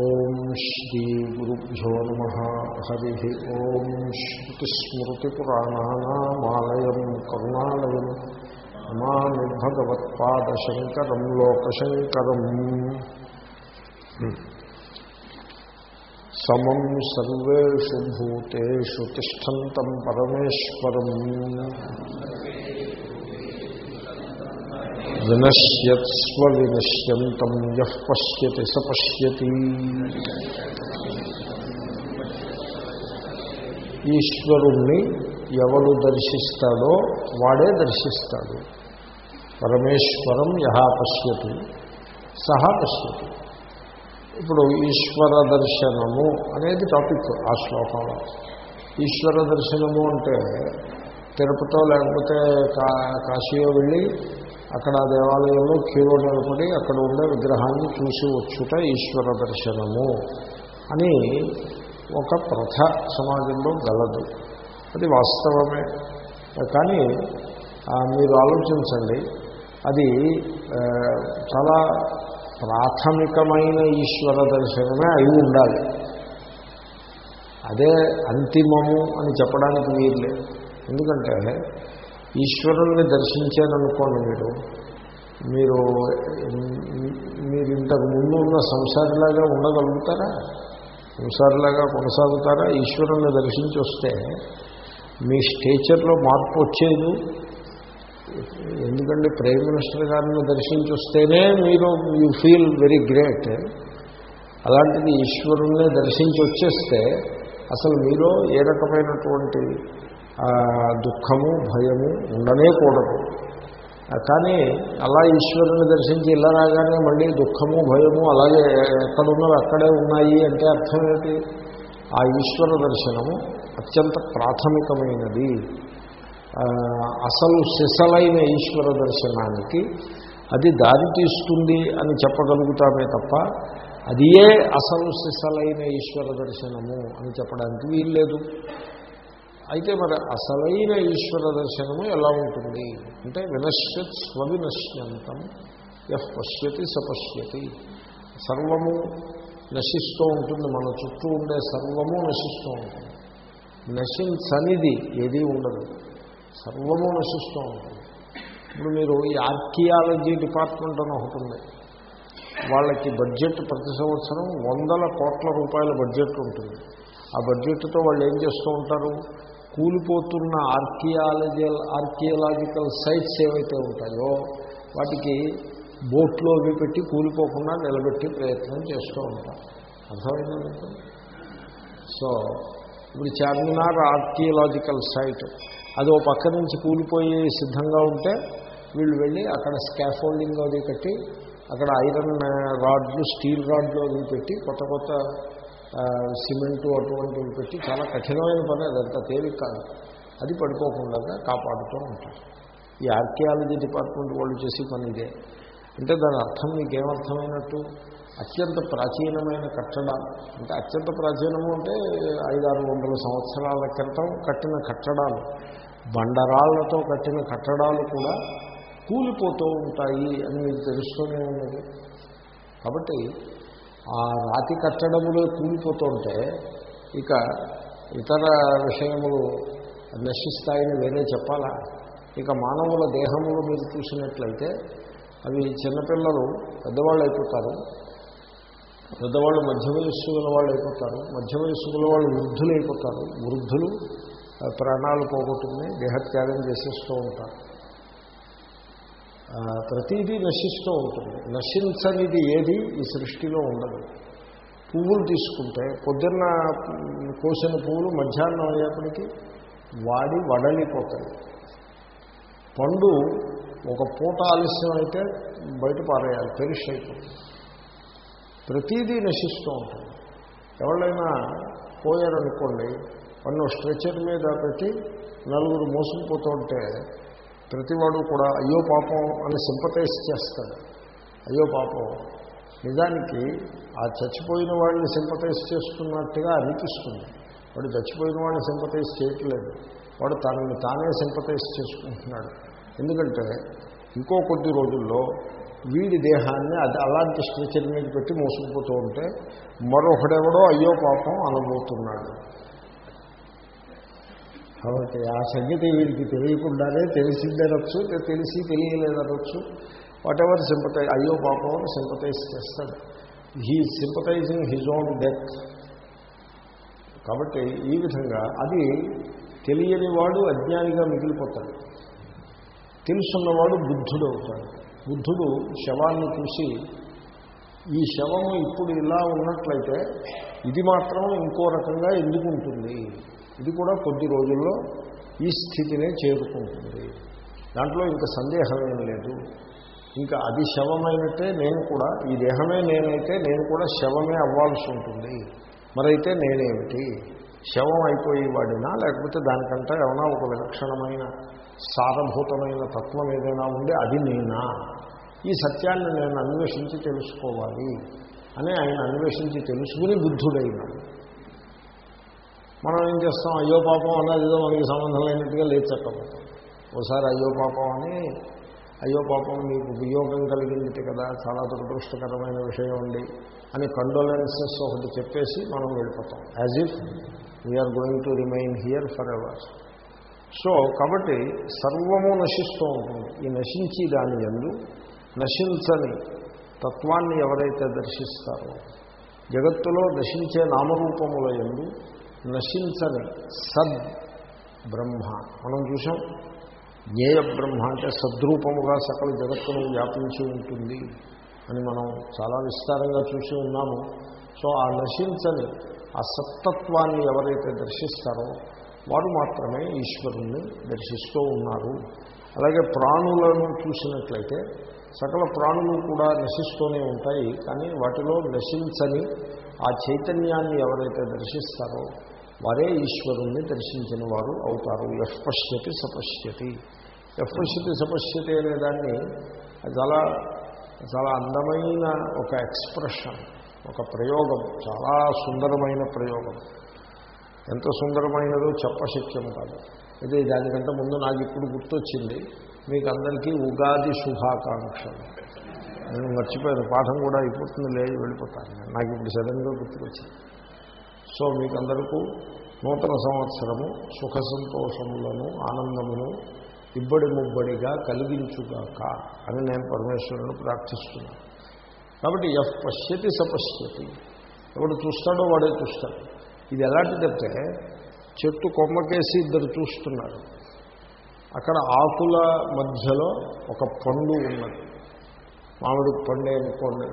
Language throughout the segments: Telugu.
ఓం శ్రీ గురుభ్యో నమ. హరి ఓం శ్రుతిస్మృతిపురాణానామాలయం కరుణాలయం. నమామి భగవత్పాదశంకరం లోకశంకరం. సమం సర్వేషు భూతేషు తిష్టంతం పరమేశ్వరం. వినశ్యత్స్వ వినశ్యంతం యః పశ్యతి స పశ్యతి. ఈశ్వరుణ్ణి ఎవడు దర్శిస్తాడో వాడే దర్శిస్తాడు. పరమేశ్వరం యహా పశ్యతి సహా పశ్యతి. ఇప్పుడు ఈశ్వర దర్శనము అనేది టాపిక్ ఆ శ్లోకంలో. ఈశ్వర దర్శనము అంటే తిరుపతిలో లేకపోతే కా కాశీలో వెళ్ళి అక్కడ దేవాలయంలో క్యూలో నిలబడి అక్కడ ఉండే విగ్రహాన్ని చూసి వచ్చుట ఈశ్వర దర్శనము అని ఒక ప్రథ సమాజంలో గలదు. అది వాస్తవమే. కానీ మీరు ఆలోచించండి. అది చాలా ప్రాథమికమైన ఈశ్వర దర్శనమే అయి ఉండాలి. అదే అంతిమము అని చెప్పడానికి వీల్లేదు. ఎందుకంటే ఈశ్వరుణ్ణి దర్శించారనుకోండి మీరు మీరు మీరు ఇంతకు ముందు ఉన్న సంసారిలాగా ఉండగలుగుతారా? సంసారిలాగా కొనసాగుతారా? ఈశ్వరుణ్ణి దర్శించి వస్తే మీ స్టేచర్లో మార్పు వచ్చేది? ఎందుకంటే ప్రైమ్ మినిస్టర్ గారిని దర్శించి వస్తేనే మీరు యూ ఫీల్ వెరీ గ్రేట్. అలాంటిది ఈశ్వరుణ్ణి దర్శించి వచ్చేస్తే అసలు మీరు ఏ రకమైనటువంటి దుఃఖము భయము ఉండనే కూడదు కానీ అలా ఈశ్వరుని దర్శించి ఇలా రాగానే మళ్ళీ దుఃఖము భయము అలాగే ఎక్కడున్నవి అక్కడే ఉన్నాయి అంటే అర్థం ఏంటి? ఆ ఈశ్వర దర్శనము అత్యంత ప్రాథమికమైనది. అసలు సిసలైన ఈశ్వర దర్శనానికి అది దారి తీస్తుంది అని చెప్పగలుగుతామే తప్ప అదియే అసలు సిసలైన ఈశ్వర దర్శనము అని చెప్పడానికి వీల్లేదు. అయితే మరి అసలైన ఈశ్వర దర్శనము ఎలా ఉంటుంది? అంటే వినశ్యత్ స్వవినశ్యంతం ఎఫ్ పశ్యతి సపశ్యతి సర్వము నశిస్తూ ఉంటుంది మన చుట్టూ ఉండే సర్వము నశిస్తూ ఉంటుంది. నశించనిది ఏదీ ఉండదు సర్వము నశిస్తూ ఉంటుంది. ఇప్పుడు మీరు ఈ ఆర్కియాలజీ డిపార్ట్మెంట్ అని ఒకటి ఉంది. వాళ్ళకి బడ్జెట్ ప్రతి సంవత్సరం వందల కోట్ల రూపాయల బడ్జెట్ ఉంటుంది. ఆ బడ్జెట్తో వాళ్ళు ఏం చేస్తూ ఉంటారు? కూలిపోతున్న ఆర్కియాలజల్ ఆర్కియలాజికల్ సైట్స్ ఏవైతే ఉంటాయో వాటికి బోట్లో అవి పెట్టి కూలిపోకుండా నిలబెట్టి ప్రయత్నం చేస్తూ ఉంటారు అర్థమైందండి సో ఇప్పుడు చార్మినార్ ఆర్కియలాజికల్ సైట్ అది ఓ పక్క నుంచి కూలిపోయి సిద్ధంగా ఉంటే వీళ్ళు వెళ్ళి అక్కడ స్కాఫోల్డింగ్ అది కట్టి అక్కడ ఐరన్ రాడ్లు స్టీల్ రాడ్లు అవి పెట్టి కొత్త కొత్త సిమెంటు అటువంటివి పెట్టి చాలా కఠినమైన పని అదంతా తేలిక కాదు. అది పడిపోకుండా కాపాడుతూ ఉంటారు. ఈ ఆర్కియాలజీ డిపార్ట్మెంట్ వాళ్ళు చేసే పని ఇదే. అంటే దాని అర్థం మీకేమర్థమైనట్టు? అత్యంత ప్రాచీనమైన కట్టడాలు అంటే అత్యంత ప్రాచీనము అంటే ఐదారు వందల సంవత్సరాల క్రితం కట్టిన కట్టడాలు. బండరాళ్ళతో కట్టిన కట్టడాలు కూడా కూలిపోతూ ఉంటాయి అని మీకు తెలుస్తూనే ఉన్నది. కాబట్టి ఆ రాతి కట్టడములు కూలిపోతుంటే ఇక ఇతర విషయములు నశిస్తాయని వేరే చెప్పాలా? ఇక మానవుల దేహములు మీరు చూసినట్లయితే అవి చిన్నపిల్లలు పెద్దవాళ్ళు అయిపోతారు పెద్దవాళ్ళు మధ్య వయస్సు గల వాళ్ళు అయిపోతారు మధ్య వయస్సు గల వాళ్ళు వృద్ధులు అయిపోతారు వృద్ధులు ప్రాణాలు పోగొట్టుకుని దేహత్యాగం చేసేస్తూ ఉంటారు. ప్రతిదీ నశిస్తూ ఉంటుంది. నశించనిది ఏది? ఈ సృష్టిలో ఉండదు. పువ్వులు తీసుకుంటే పొద్దున్న కోసిన పువ్వులు మధ్యాహ్నం అయ్యేప్పటికీ వాడి వడలిపోతాయి. పండు ఒక పూట ఆలస్యం అయితే బయట పారేయాలి పెరిష్ అయిపోతుంది. ప్రతిదీ నశిస్తూ ఉంటుంది. ఎవరైనా పోయారనుకోండి వాళ్ళు స్ట్రెచర్ మీద పెట్టి నలుగురు మోసుకుపోతూ ప్రతివాడు కూడా అయ్యో పాపం అని సింపతైజ్ చేస్తాడు. అయ్యో పాపం. నిజానికి ఆ చచ్చిపోయిన వాడిని సింపతైజ్ చేస్తున్నట్టుగా అనిపిస్తుంది. వాడు చచ్చిపోయిన వాడిని సింపతైజ్ చేయట్లేదు. వాడు తనని తానే సింపతైజ్ చేసుకుంటున్నాడు. ఎందుకంటే ఇంకో కొద్ది రోజుల్లో వీడి దేహాన్ని అది అలాంటి స్ట్రెచర్ మీద పెట్టి మోసుకుపోతూ ఉంటే మరొకడెవడో అయ్యో పాపం అనబోతున్నాడు. కాబట్టి ఆ సంగతి వీడికి తెలియకుండానే తెలిసిందనొచ్చు తెలిసి తెలియలేదనొచ్చు. వాట్ ఎవర్ సింపతైజ్ అయ్యో పాపం సింపతైజ్ చేస్తాడు. He sympathising his own death కాబట్టి ఈ విధంగా అది తెలియని వాడు అజ్ఞానిగా మిగిలిపోతాడు. తెలుసున్నవాడు బుద్ధుడు అవుతాడు బుద్ధుడు శవాన్ని చూసి ఈ శవము ఇప్పుడు ఇలా ఉన్నట్లయితే ఇది మాత్రం ఇంకో రకంగా ఎందుకు ఉంటుంది? ఇది కూడా కొద్ది రోజుల్లో ఈ స్థితినే చేరుకుంటుంది. దాంట్లో ఇంకా సందేహమేం లేదు. ఇంకా అది శవమైనట్టే నేను కూడా ఈ దేహమే నేనైతే నేను కూడా శవమే అవ్వాల్సి ఉంటుంది. మరైతే నేనేమిటి? శవం అయిపోయేవాడినా లేకపోతే దానికంటే ఏమైనా ఒక విలక్షణమైన సారభూతమైన తత్వం ఏదైనా ఉంటే అది నేనా? ఈ సత్యాన్ని నేను అన్వేషించి తెలుసుకోవాలి అని ఆయన అన్వేషించి తెలుసుకుని బుద్ధుడైనాడు. మనం ఏం చేస్తాం అయ్యో పాపం అన్నది ఏదో మనకి సంబంధం లేనట్టుగా లేచక్కపోతాం ఒకసారి అయ్యో పాపం అని అయ్యో పాపం మీకు వియోగం కలిగింది కదా చాలా దురదృష్టకరమైన విషయం ఉంది అని కండోలెన్సెస్ ఒకటి చెప్పేసి మనం వెళ్ళిపోతాం. As if we are going to remain here for ever so కాబట్టి సర్వము నశిస్తూ ఉంటుంది. ఈ నశించి దాని ఎందు నశించని తత్వాన్ని ఎవరైతే దర్శిస్తారో జగత్తులో నశించే నామరూపముల ఎందు నశించని సద్ బ్రహ్మ. మనం చూసాం జ్ఞేయ బ్రహ్మ అంటే సద్రూపముగా సకల జగత్తును వ్యాపించి ఉంటుంది అని మనం చాలా విస్తారంగా చూసి ఉన్నాము. సో ఆ నశించని ఆ సత్తత్వాన్ని ఎవరైతే దర్శిస్తారో వారు మాత్రమే ఈశ్వరుణ్ణి దర్శిస్తూ ఉన్నారు. అలాగే ప్రాణులను చూసినట్లయితే సకల ప్రాణులు కూడా నశిస్తూనే ఉంటాయి కానీ వాటిలో నశించని ఆ చైతన్యాన్ని ఎవరైతే దర్శిస్తారో వారే ఈశ్వరుణ్ణి దర్శించిన వారు అవుతారు. ఎఫ్ సపశ్యతి ఎఫ్ సపశ్యతి అనే దాన్ని చాలా చాలా అందమైన ఒక ఎక్స్ప్రెషన్ ఒక ప్రయోగం చాలా సుందరమైన ప్రయోగం. ఎంత సుందరమైనదో చెప్పశక్యం కాదు. అయితే దానికంటే ముందు నాకు ఇప్పుడు గుర్తొచ్చింది మీకు అందరికీ ఉగాది శుభాకాంక్షలు. నేను మర్చిపోయాను పాఠం కూడా అయిపోతుంది లేదు వెళ్ళిపోతాను. నాకు ఇప్పుడు సడన్గా గుర్తుకొచ్చింది. సో మీకందరికీ నూతన సంవత్సరము సుఖ సంతోషములను ఆనందమును ఇబ్బడి ముబ్బడిగా కలిగించుగాక అని నేను పరమేశ్వరుని ప్రార్థిస్తున్నాను. కాబట్టి ఎఫ్ పశ్యతి సపశ్యతి ఎవడు చూస్తాడో వాడే చూస్తాడు. ఇది ఎలాంటిదంటే చెట్టు కొమ్మకేసి ఇద్దరు చూస్తున్నారు. అక్కడ ఆకుల మధ్యలో ఒక పండు ఉన్నది. మామిడి పండే అనుకోండి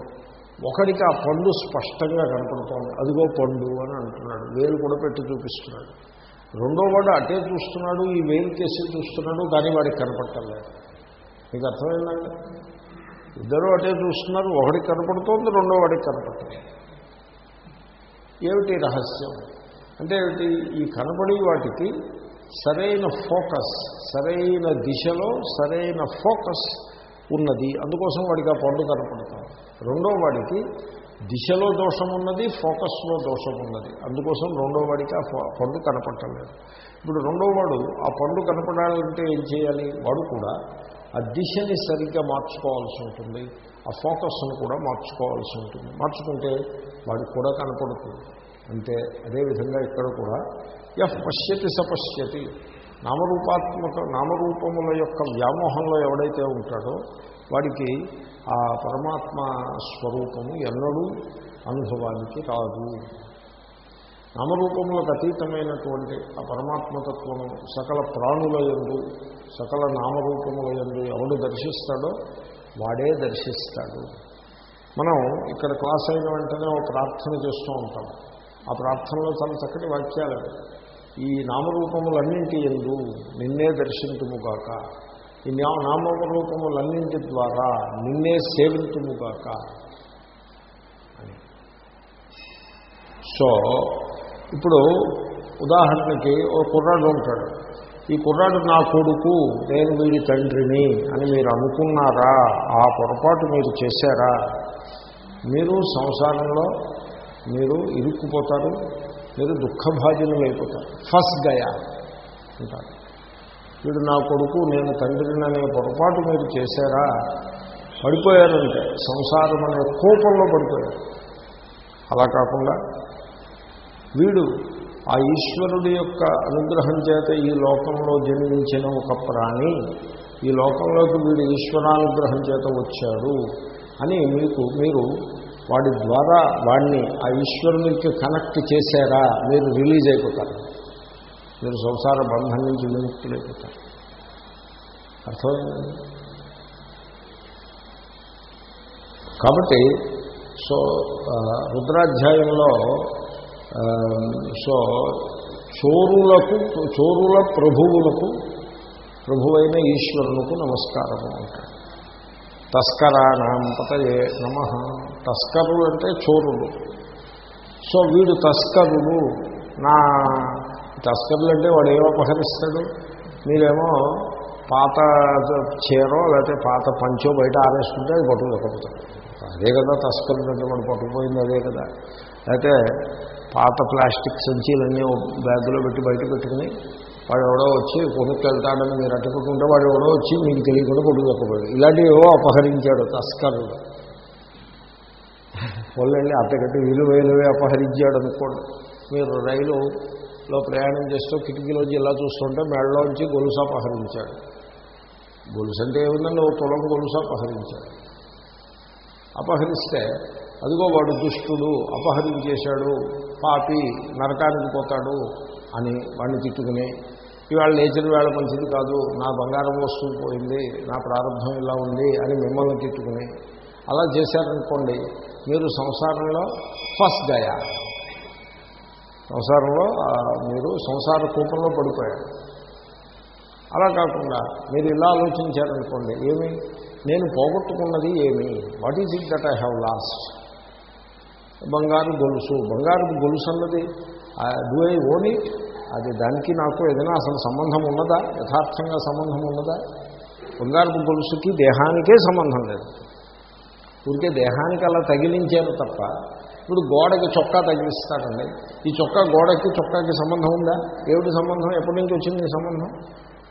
ఒకడికి ఆ పండు స్పష్టంగా కనపడుతోంది. అదిగో పండు అని అంటున్నాడు. వేలు కూడా పెట్టి చూపిస్తున్నాడు. రెండో వాడు అటే చూస్తున్నాడు ఈ వేలు కేసి చూస్తున్నాడు కానీ వాడికి కనపడటలేదు. మీకు అర్థమైందండి ఇద్దరు అటే చూస్తున్నారు ఒకడికి కనపడుతోంది రెండో వాడికి కనపడలేదు. ఏమిటి రహస్యం? అంటే ఏమిటి? ఈ కనబడి వాటికి సరైన ఫోకస్ సరైన దిశలో సరైన ఫోకస్ ఉన్నది. అందుకోసం వాడికి ఆ పండు కనపడుతుంది. రెండో వాడికి దిశలో దోషం ఉన్నది ఫోకస్లో దోషం ఉన్నది అందుకోసం రెండో వాడికి ఆ పండు కనపడలేదు ఇప్పుడు రెండో వాడు ఆ పండు కనపడాలంటే ఏం చేయాలి? వాడు కూడా ఆ దిశని సరిగ్గా మార్చుకోవాల్సి ఉంటుంది ఆ ఫోకస్ను కూడా మార్చుకోవాల్సి ఉంటుంది. మార్చుకుంటే వాడికి కూడా కనపడుతుంది. అంటే అదేవిధంగా ఇక్కడ కూడా ఎఫ్ పశ్యతి సపశ్యతి నామరూపాత్మక నామరూపముల యొక్క వ్యామోహంలో ఎవడైతే ఉంటాడో వాడికి ఆ పరమాత్మ స్వరూపము ఎన్నడూ అనుభవానికి రాదు. నామరూపములకు అతీతమైనటువంటి ఆ పరమాత్మతత్వము సకల ప్రాణుల ఎందు సకల నామరూపముల ఎందు ఎవడు దర్శిస్తాడో వాడే దర్శిస్తాడు. మనం ఇక్కడ క్లాస్ అయిన వెంటనే ఒక ప్రార్థన చేస్తూ ఉంటాం. ఆ ప్రార్థనలో చాలా చక్కటి వాక్యాలు ఈ నామరూపములన్నింటి ఎందు నిన్నే దర్శించుముగాక ఈ నామరూపములన్నింటి ద్వారా నిన్నే సేవింతుముగాక అని. సో ఇప్పుడు ఉదాహరణకి ఓ కుర్రాడు ఉంటాడు. ఈ కుర్రాడు నా కొడుకు నేను వీడి తండ్రిని అని మీరు అనుకున్నారా? ఆ పొరపాటు మీరు చేశారా? మీరు సంసారంలో మీరు ఇరుక్కుపోతారు మీరు దుఃఖభాజనం అయిపోతారు ఫస్ట్ గయా అంటారు. వీడు నా కొడుకు నేను తండ్రిని అనే పొరపాటు మీరు చేశారా? పడిపోయారంటే సంసారం అనే కోపంలో పడిపోయారు. అలా కాకుండా వీడు ఆ ఈశ్వరుడి యొక్క అనుగ్రహం చేత ఈ లోకంలో జన్మించిన ఒక ప్రాణి ఈ లోకంలోకి వీడు ఈశ్వరానుగ్రహం చేత వచ్చాడు అని మీకు మీరు వాడి ద్వారా వాడిని ఆ ఈశ్వరునికి కనెక్ట్ చేశారా? మీరు రిలీజ్ అయిపోతారు. మీరు సంసార బంధం నుంచి విముక్తులైపోతారు. అర్థమైందండి కాబట్టి సో రుద్రాధ్యాయంలో సో చోరులకు చోరుల ప్రభువులకు ప్రభువైన ఈశ్వరులకు నమస్కారం అంటారు. తస్కరాణం పతయే నమ. తస్కరులు అంటే చోరులు. సో వీడు తస్కరులు. నా తస్కరులు అంటే వాడు ఏం అపహరిస్తాడు. మీరేమో పాత చీరో లేకపోతే పాత పంచో బయట ఆరేసుకుంటే అది పట్టుకుపోతాడు అదే కదా తస్కరులు అంటే వాడు పట్టుకుపోయింది అదే కదా. అయితే పాత ప్లాస్టిక్ సంచీలన్నీ బ్యాగ్లో బ్యాగులో పెట్టి బయట పెట్టుకుని వాడు ఎవడో వచ్చి కొనుక్కెళ్తాడని మీరు అట్టుకుంటే వాడు ఎవడో వచ్చి మీకు తెలియకుండా కొట్టుకోకపోయాడు ఇలాంటివి ఏవో అపహరించాడు తస్కరులు వాళ్ళండి విలువ విలువైనవే అపహరించాడు అనుకోండి. మీరు రైలు లో ప్రయాణం చేస్తూ కిటికీలోంచి ఇలా చూస్తుంటే మెడలోంచి గొలుసు అపహరించాడు గొలుసు అంటే ఏముందండి? ఓ తులం గొలుసు అపహరించాడు అపహరిస్తే అదిగో వాడు దుష్టుడు అపహరించేశాడు పాపి నరకానికి పోతాడు అని వాడిని తిట్టుకుని ఇవాళ లేచిన వేళ మంచిది కాదు నా బంగారం వస్తువు పోయింది నా ప్రారంభం ఇలా ఉంది అని మిమ్మల్ని తిట్టుకుని అలా చేశారనుకోండి మీరు సంసారంలో ఫస్ట్ గయా సంసారంలో మీరు సంసార కూపంలో పడిపోయారు. అలా కాకుండా మీరు ఇలా ఆలోచించారనుకోండి ఏమి? నేను పోగొట్టుకున్నది ఏమి? What is it that I have lost బంగారు గొలుసు. బంగారు గొలుసు అన్నది డూ ఐ ఓన్ ఇట్ అది దానికి నాకు ఏదైనా అసలు సంబంధం ఉన్నదా? యథార్థంగా సంబంధం ఉన్నదా? బంగారు గొలుసుకి దేహానికే సంబంధం లేదు. ఊరికే దేహానికి అలా తగిలించారు తప్ప ఇప్పుడు గోడకి చొక్కా తగిలిస్తాడండి. ఈ చొక్కా గోడకి చొక్కాకి సంబంధం ఉందా? ఏమిటి సంబంధం? ఎప్పటి నుంచి వచ్చింది ఈ సంబంధం?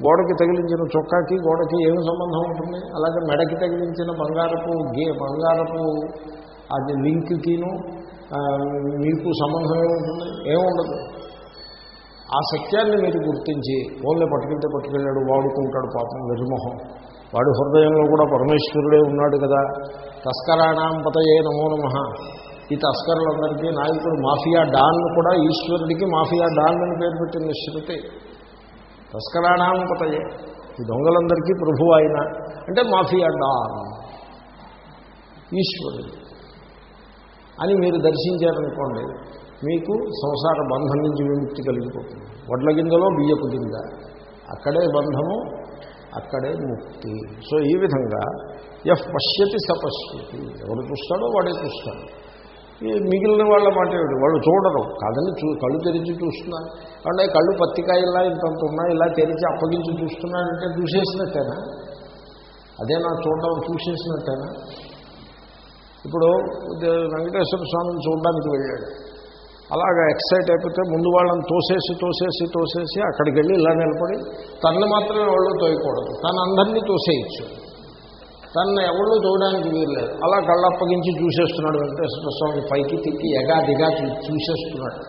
గోడకి తగిలించిన చొక్కాకి గోడకి ఏమి సంబంధం ఉంటుంది? అలాగే మెడకి తగిలించిన బంగారపు గే బంగారపు అది లింక్కిను మీకు సంబంధం ఏముంటుంది? ఏముండదు. ఆ సత్యాన్ని మీరు గుర్తించి ఓన్లీ పట్టుకెళ్తే పట్టుకెళ్ళాడు వాడుకుంటాడు పాపం వెర్రిమొహం వాడి హృదయంలో కూడా పరమేశ్వరుడే ఉన్నాడు కదా. తస్కరాణం పతయే నమో నమ. ఈ తస్కరులందరికీ నాయకుడు మాఫియా డాన్ కూడా ఈశ్వరుడికి మాఫియా డాన్ అని పేరు పెట్టింది శృతి. తస్కరాణం పతయే ఈ దొంగలందరికీ ప్రభు ఆయన అంటే మాఫియా డాన్ ఈశ్వరుడు అని మీరు దర్శించారనుకోండి మీకు సంసార బంధం నుంచి విముక్తి కలిగిపోతుంది. వడ్ల గింజలో బియ్యపు గింజ. అక్కడే బంధము అక్కడే ముక్తి. సో ఈ విధంగా ఎఫ్ పశ్యతి సపశ్యతి ఎవడు చూస్తాడో వాడే చూస్తాడు. మిగిలిన వాళ్ళ మాట ఏమిటి? వాళ్ళు చూడరు. కాదని చూ కళ్ళు తెరిచి చూస్తున్నారు. అంటే కళ్ళు పత్తికాయలా ఇంతంత ఉన్నాయి ఇలా తెరిచి అప్పగించి చూస్తున్నాడంటే చూసేసినట్టేనా? అదే నా చూడడం చూసేసినట్టేనా? ఇప్పుడు వెంకటేశ్వర స్వామిని చూడడానికి వెళ్ళాడు. అలాగా ఎక్సైట్ అయిపోతే ముందు వాళ్ళని తోసేసి తోసేసి తోసేసి అక్కడికి వెళ్ళి ఇలా నిలబడి తనని మాత్రమే వాళ్ళు తోయకూడదు. తను అందరినీ తోసేయచ్చు. తను ఎవళ్ళు చూడడానికి వీల్లేదు. అలా కళ్ళప్పగించి చూసేస్తున్నాడు వెంకటేశ్వర స్వామి పైకి తిక్కి ఎగా దిగా చూసేస్తున్నాడు.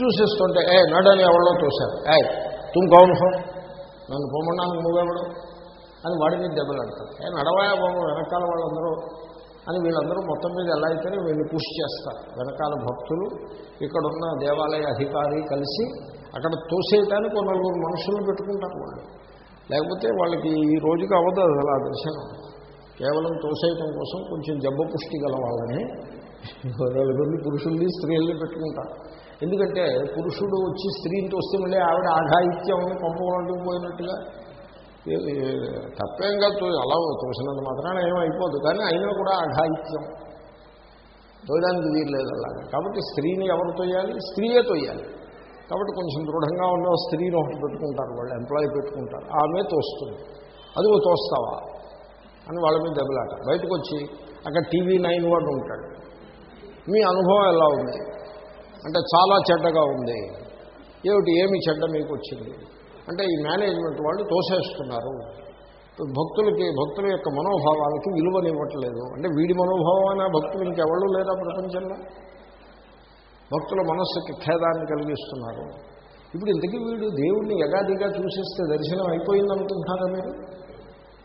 చూసేస్తుంటే ఏ నడని ఎవరో చూశారు. ఏ తుమ్ కౌన్ హో? నన్ను పొమ్మడానికి నువ్వెవడు అని వాడిని దెబ్బలాడతారు ఏ నడవాయా బాబు వెనకాల వాళ్ళందరూ? అని వీళ్ళందరూ మొత్తం మీద ఎలా అయితేనే వీళ్ళు కృషి చేస్తారు. వెనకాల భక్తులు ఇక్కడున్న దేవాలయ అధికారి కలిసి అక్కడ తోసేయటానికి నలుగురు మనుషులను పెట్టుకుంటారు వాళ్ళు. లేకపోతే వాళ్ళకి ఈ రోజుకి అవ్వదు అసలు ఆ దర్శనం. కేవలం తోసేయటం కోసం కొంచెం జబ్బ పుష్టి గల వాళ్ళని నలుగురిని పురుషుల్ని స్త్రీల్ని పెట్టుకుంటారు ఎందుకంటే పురుషుడు వచ్చి స్త్రీని తోస్తే మళ్ళీ ఆవిడ ఆఘాయిత్యం పంపడానికి పోయినట్టుగా. తప్పేం కాదు అలా తోసినంత మాత్రాన ఏమైపోదు కానీ అయినా కూడా అఘాయిత్యం తోయడానికి వీర్లేదు అలాగా. కాబట్టి స్త్రీని ఎవరు తోయాలి? స్త్రీయే తోయాలి. కాబట్టి కొంచెం దృఢంగా ఉన్న స్త్రీని ఒకటి పెట్టుకుంటారు వాళ్ళు ఎంప్లాయీ పెట్టుకుంటారు. ఆమె తోస్తుంది. అది తోస్తావా? అని వాళ్ళ మీద దెబ్బలాట. బయటకు వచ్చి అక్కడ టీవీ నైన్ వాడు ఉంటాడు. మీ అనుభవం ఎలా ఉంది? అంటే చాలా చెడ్డగా ఉంది. ఏమిటి? ఏమి చెడ్డ మీకు వచ్చింది అంటే ఈ మేనేజ్మెంట్ వాళ్ళు తోసేస్తున్నారు. భక్తులకి భక్తుల యొక్క మనోభావాలకి విలువనివ్వట్లేదు. అంటే వీడి మనోభావమైన భక్తులు ఇంకెవళ్ళు లేదా ప్రపంచంలో? భక్తుల మనస్సుకి ఖేదాన్ని కలిగిస్తున్నారు. ఇప్పుడు ఇంతకీ వీడు దేవుణ్ణి యగాదిగా చూసేస్తే దర్శనం అయిపోయింది అనుకుంటున్నారా మీరు?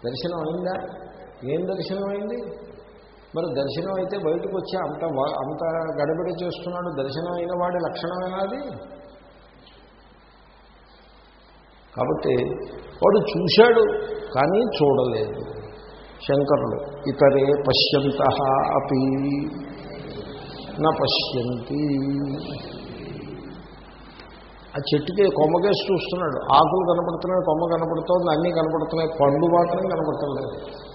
దర్శనం అయిందా? ఏం దర్శనం అయింది మరి దర్శనం అయితే బయటకు వచ్చి అంత వా- అంత గడబడి చేస్తున్నాడు దర్శనం అయిన వాడి లక్షణమేనాది కాబట్టి వాడు చూశాడు కానీ చూడలేదు. శంకరుడు ఇతరే పశ్యంత అపి నా పశ్యంతి. ఆ చెట్టుకి కొమ్మకేసి చూస్తున్నాడు. ఆకులు కనపడుతున్నాయి కొమ్మ కనపడుతోంది అన్నీ కనపడుతున్నాయి పండు మాత్రం కనపడతలేదు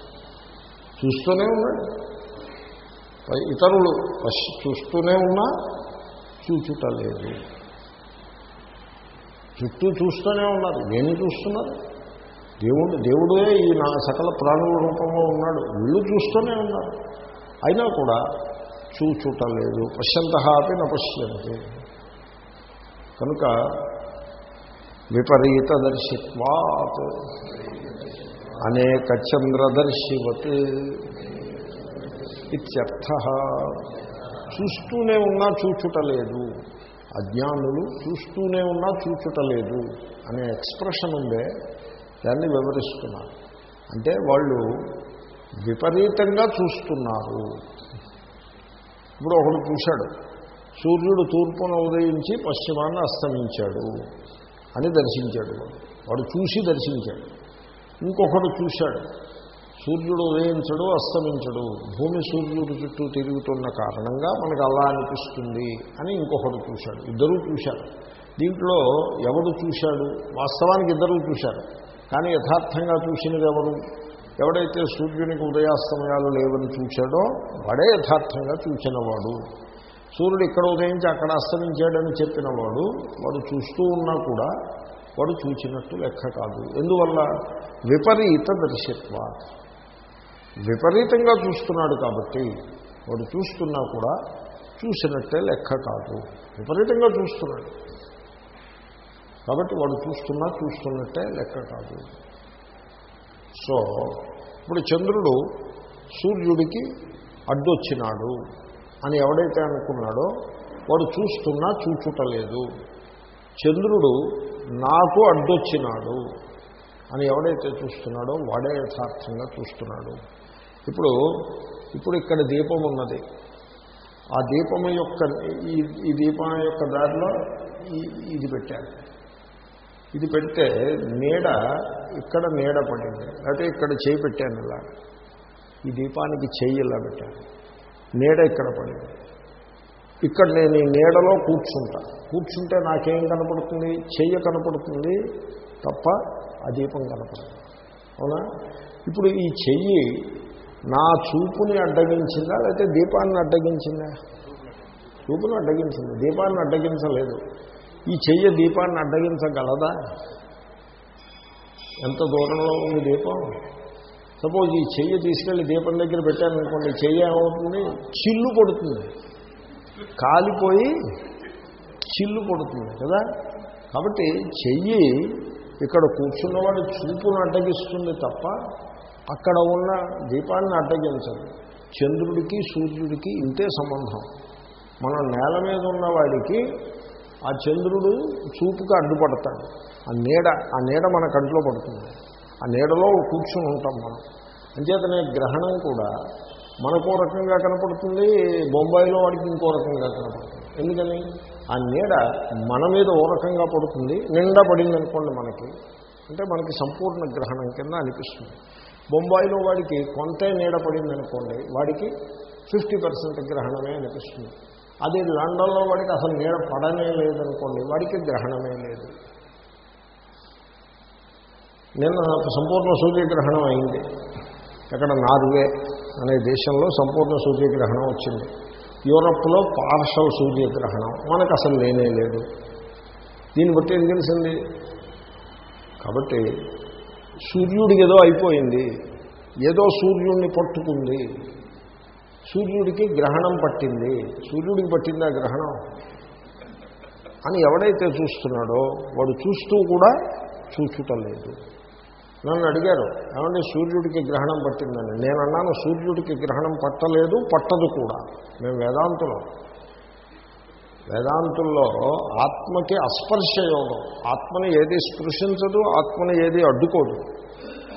చూస్తూనే ఉన్నాడు ఇతరులు చూస్తూనే ఉన్నా చూచుటలేదు. చుట్టూ చూస్తూనే ఉన్నారు. ఏమి చూస్తున్నారు. దేవుడు దేవుడే ఈ నా సకల ప్రాణుల రూపంలో ఉన్నాడు. వీళ్ళు చూస్తూనే ఉన్నారు. అయినా కూడా చూచుటలేదు. పశ్యంత అపి నపశ్యంతి కనుక విపరీత దర్శిత్వాత్. అనేక చంద్రదర్శివత్ ఇత్యర్థ. చూస్తూనే ఉన్నా చూచుటలేదు. అజ్ఞానులు చూస్తూనే ఉన్నా చూచుటలేదు అనే ఎక్స్ప్రెషన్ ఉందే దాన్ని వివరిస్తున్నారు. అంటే వాళ్ళు విపరీతంగా చూస్తున్నారు. ఇప్పుడు ఒకడు చూశాడు సూర్యుడు తూర్పున ఉదయించి పశ్చిమాన్ని అస్తమించాడు అని దర్శించాడు వాడు చూసి దర్శించాడు. ఇంకొకడు చూశాడు. సూర్యుడు ఉదయించడు అస్తమించడు. భూమి సూర్యుడు చుట్టూ తిరుగుతున్న కారణంగా మనకు అలా అనిపిస్తుంది అని ఇంకొకడు చూశాడు. ఇద్దరూ చూశారు. దీంట్లో ఎవడు చూశాడు? వాస్తవానికి ఇద్దరూ చూశారు. కానీ యథార్థంగా చూసినది ఎవరు? ఎవడైతే సూర్యునికి ఉదయాస్తమయాలు లేవని చూశాడో వాడే యథార్థంగా చూసినవాడు. సూర్యుడు ఇక్కడ ఉదయించి అక్కడ అస్తమించాడని చెప్పినవాడు వాడు చూస్తూ ఉన్నా కూడా వాడు చూచినట్టు లెక్క కాదు. ఎందువల్ల? విపరీత దర్శిత్వ విపరీతంగా చూస్తున్నాడు కాబట్టి వాడు చూస్తున్నా కూడా చూసినట్టే లెక్క కాదు. విపరీతంగా చూస్తున్నాడు. కాబట్టి వాడు చూస్తున్నా చూస్తున్నట్టే లెక్క కాదు. సో ఇప్పుడు చంద్రుడు సూర్యుడికి అడ్డొచ్చినాడు అని ఎవడైతే అనుకున్నాడో వాడు చూస్తున్నా చూచుటలేదు. చంద్రుడు నాకు అడ్డొచ్చినాడు అని ఎవడైతే చూస్తున్నాడో వాడే యథార్థంగా చూస్తున్నాడు. ఇప్పుడు ఇప్పుడు ఇక్కడ దీపం ఉన్నది. ఆ దీపం యొక్క ఈ ఈ దీపం యొక్క దారిలో ఇది పెట్టారు. ఇది పెడితే నీడ ఇక్కడ నీడ పడింది. లేకపోతే ఇక్కడ చేయి పెట్టాను ఇలా ఈ దీపానికి చెయ్యి ఇలా పెట్టాను నీడ ఇక్కడ పడింది. ఇక్కడ నేను ఈ నీడలో కూర్చుంటా. కూర్చుంటే నాకేం కనపడుతుంది? చెయ్య కనపడుతుంది తప్ప ఆ దీపం కనపడుతుంది అవునా? ఇప్పుడు ఈ చెయ్యి నా చూపుని అడ్డగించిందా? లేకపోతే దీపాన్ని అడ్డగించిందా? చూపును అడ్డగించింది? దీపాన్ని అడ్డగించలేదు. ఈ చెయ్య దీపాన్ని అడ్డగించగలదా? ఎంత దూరంలో ఉంది దీపం? సపోజ్ ఈ చెయ్యి తీసుకెళ్ళి దీపం దగ్గర పెట్టాననుకోండి చెయ్యి ఏమవుతుంది? చిల్లు పడుతుంది కాలిపోయి చిల్లు పడుతుంది కదా? కాబట్టి చెయ్యి ఇక్కడ కూర్చున్నవాడు చూపును అడ్డగిస్తుంది తప్ప అక్కడ ఉన్న దీపాన్ని అడ్డగించదు. చంద్రుడికి సూర్యుడికి ఇంతే సంబంధం. మన నేల మీద ఉన్నవాడికి ఆ చంద్రుడు చూపుకి అడ్డుపడతాడు. ఆ నీడ ఆ నీడ మన కంట్లో పడుతుంది. ఆ నీడలో కూర్చుని ఉంటాం మనం. అంచేతనే గ్రహణం కూడా మనకో రకంగా కనపడుతుంది బొంబాయిలో వాడికి ఇంకో రకంగా కనపడుతుంది. ఎందుకని? ఆ నీడ మన మీద ఓ రకంగా పడుతుంది నిండా పడింది అనుకోండి మనకి. అంటే మనకి సంపూర్ణ గ్రహణం కింద అనిపిస్తుంది. బొంబాయిలో వాడికి కొంతే నీడ పడింది అనుకోండి వాడికి ఫిఫ్టీ పర్సెంట్ గ్రహణమే అనిపిస్తుంది. అది లండన్లో వాడికి అసలు నీడ పడనే లేదనుకోండి వాడికి గ్రహణమే లేదు. నిన్న సంపూర్ణ సూర్యగ్రహణం అయింది. అక్కడ నార్వే అనే దేశంలో సంపూర్ణ సూర్యగ్రహణం వచ్చింది. యూరప్లో పార్షల్ సూర్యగ్రహణం. మనకు అసలు లేనే లేదు. దీన్ని బట్టి ఏం తెలిసింది? కాబట్టి సూర్యుడికి ఏదో అయిపోయింది. ఏదో సూర్యుడిని పట్టుకుంది. సూర్యుడికి గ్రహణం పట్టింది. సూర్యుడికి పట్టిందా గ్రహణం? అని ఎవడైతే చూస్తున్నాడో వాడు చూస్తూ కూడా చూచుటలేదు. నన్ను అడిగారు ఏమంటే సూర్యుడికి గ్రహణం పట్టిందని. నేను అన్నాను సూర్యుడికి గ్రహణం పట్టలేదు పట్టదు కూడా. మేము వేదాంతులం. వేదాంతుల్లో ఆత్మకి అస్పర్శ యోగం. ఆత్మని ఏది స్పృశించదు ఆత్మని ఏది అడ్డుకోదు.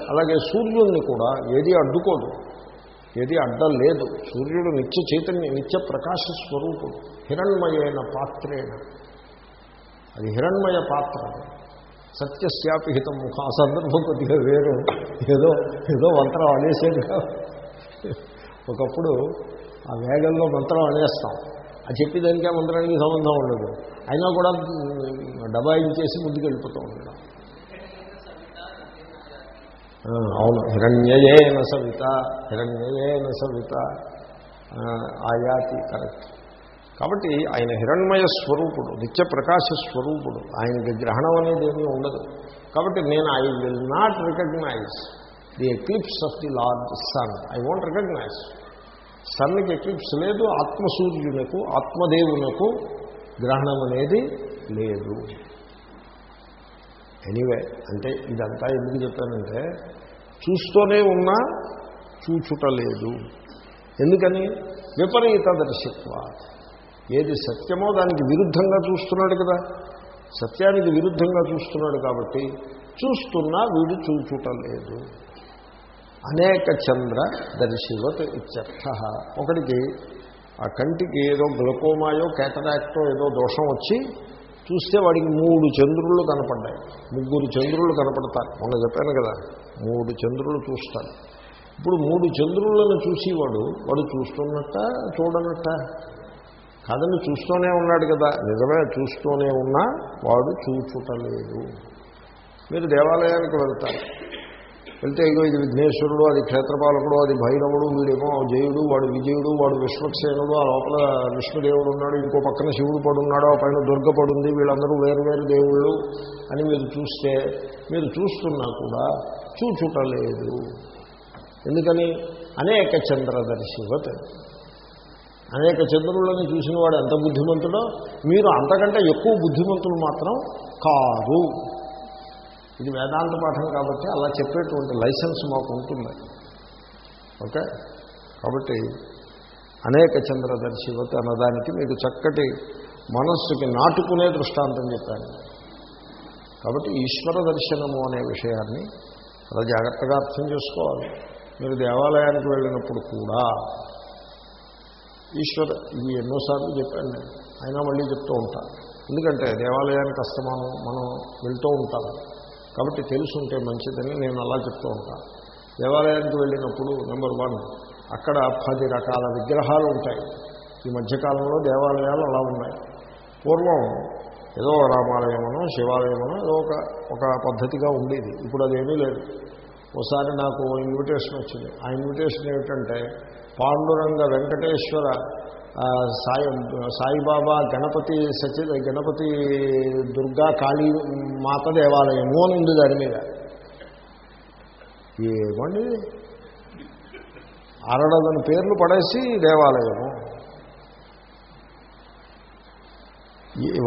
అలాగే సూర్యుడిని కూడా ఏది అడ్డుకోదు ఏది అడ్డం లేదు సూర్యుడు నిత్య చైతన్య నిత్య ప్రకాశ స్వరూపుడు. హిరణ్మయైన పాత్రేణ. అది హిరణ్మయ పాత్ర. సత్యశాపి హితం ముఖ ఆ సందర్భం కొద్దిగా వేరు. ఏదో ఏదో మంత్రం అనేసేది ఒకప్పుడు ఆ వేగంలో మంత్రం అనేస్తాం. ఆ చెప్పేదానికి ఆ మంత్రానికి సంబంధం ఉండదు. అయినా కూడా డబాయించేసి ముందుకు వెళ్ళిపోతూ ఉండడం అవును. హిరణ్యయేన సవిత హిరణ్యయేన సవిత ఆయాతి కరెక్ట్. కాబట్టి ఆయన హిరణ్మయ స్వరూపుడు నిత్య ప్రకాశ స్వరూపుడు. ఆయనకి గ్రహణం అనేది ఏమీ ఉండదు. కాబట్టి నేను I will not recognise the eclipse of the lord sun I won't recognise సన్కి eclipse లేదు ఆత్మసూర్యునకు ఆత్మదేవునకు గ్రహణం అనేది లేదు. ఎనీవే అంటే ఇదంతా ఎందుకు చెప్పానంటే చూస్తూనే ఉన్నా చూచుటలేదు ఎందుకని? విపరీత దర్శిత్వ ఏది సత్యమో దానికి విరుద్ధంగా చూస్తున్నాడు కదా. సత్యానికి విరుద్ధంగా చూస్తున్నాడు కాబట్టి చూస్తున్నా వీడు చూచుట లేదు అనేక చంద్ర దర్శివత్ ఇత్యర్థ. ఒకడికి ఆ కంటికి ఏదో గ్లకోమాయో కేటరాక్టో ఏదో దోషం వచ్చి చూస్తే వాడికి మూడు చంద్రులు కనపడ్డాయి. ముగ్గురు చంద్రులు కనపడతారు. మొన్న చెప్పాను కదా మూడు చంద్రులు చూస్తాడు ఇప్పుడు మూడు చంద్రులను చూసేవాడు వాడు చూస్తున్నట్ట చూడనట్ట? కాదండి చూస్తూనే ఉన్నాడు కదా. నిజమే చూస్తూనే ఉన్నా వాడు చూచుటలేదు. మీరు దేవాలయానికి వెళ్తారు. వెళ్తే ఇగో ఇది విఘ్నేశ్వరుడు అది క్షేత్రపాలకుడు అది భైరవుడు వీడేమో జయుడు వాడు విజయుడు వాడు విశ్వక్సేనుడు ఆ లోపల విష్ణుదేవుడు ఉన్నాడు ఇంకో పక్కన శివుడు పడున్నాడు ఆ పైన దుర్గ పడుంది వీళ్ళందరూ వేరు వేరు దేవుళ్ళు అని మీరు చూస్తే మీరు చూస్తున్నా కూడా చూచుటలేదు. ఎందుకని? అనేక చంద్రదర్శివత్ అనేక చంద్రులను చూసిన వాడు ఎంత బుద్ధిమంతుడో మీరు అంతకంటే ఎక్కువ బుద్ధిమంతులు మాత్రం కాదు ఇది వేదాంత పాఠం కాబట్టి అలా చెప్పేటువంటి లైసెన్స్ మాకు ఉంటుంది. ఓకే? కాబట్టి అనేక చంద్రదర్శివత అన్నదానికి మీకు చక్కటి మనస్సుకి నాటుకునే దృష్టాంతం చెప్పాను. కాబట్టి ఈశ్వర దర్శనము అనే విషయాన్ని చాలా జాగ్రత్తగా అర్థం చేసుకోవాలి. మీరు దేవాలయానికి వెళ్ళినప్పుడు కూడా ఈశ్వర ఇవి ఎన్నోసార్లు చెప్పాను నేను. అయినా మళ్ళీ చెప్తూ ఉంటాను ఎందుకంటే దేవాలయానికి అస్తమానం మనం వెళ్తూ ఉంటాం. కాబట్టి తెలుసుంటే మంచిదని నేను అలా చెప్తూ ఉంటాను దేవాలయానికి వెళ్ళినప్పుడు నెంబర్ వన్ అక్కడ పది రకాల విగ్రహాలు ఉంటాయి. ఈ మధ్యకాలంలో దేవాలయాలు అలా ఉన్నాయి. పూర్వం ఏదో రామాలయమనో శివాలయమనో ఏదో ఒక ఒక పద్ధతిగా ఉండేది. ఇప్పుడు అదేమీ లేదు. ఒకసారి నాకు ఇన్విటేషన్ వచ్చింది. ఆ ఇన్విటేషన్ ఏమిటంటే పాండురంగ వెంకటేశ్వర సాయి సాయిబాబా గణపతి సచి గణపతి దుర్గా కాళీ మాత దేవాలయము అని ఉంది దాని మీద. ఏమండి? అరడదని పేర్లు పడేసి దేవాలయము.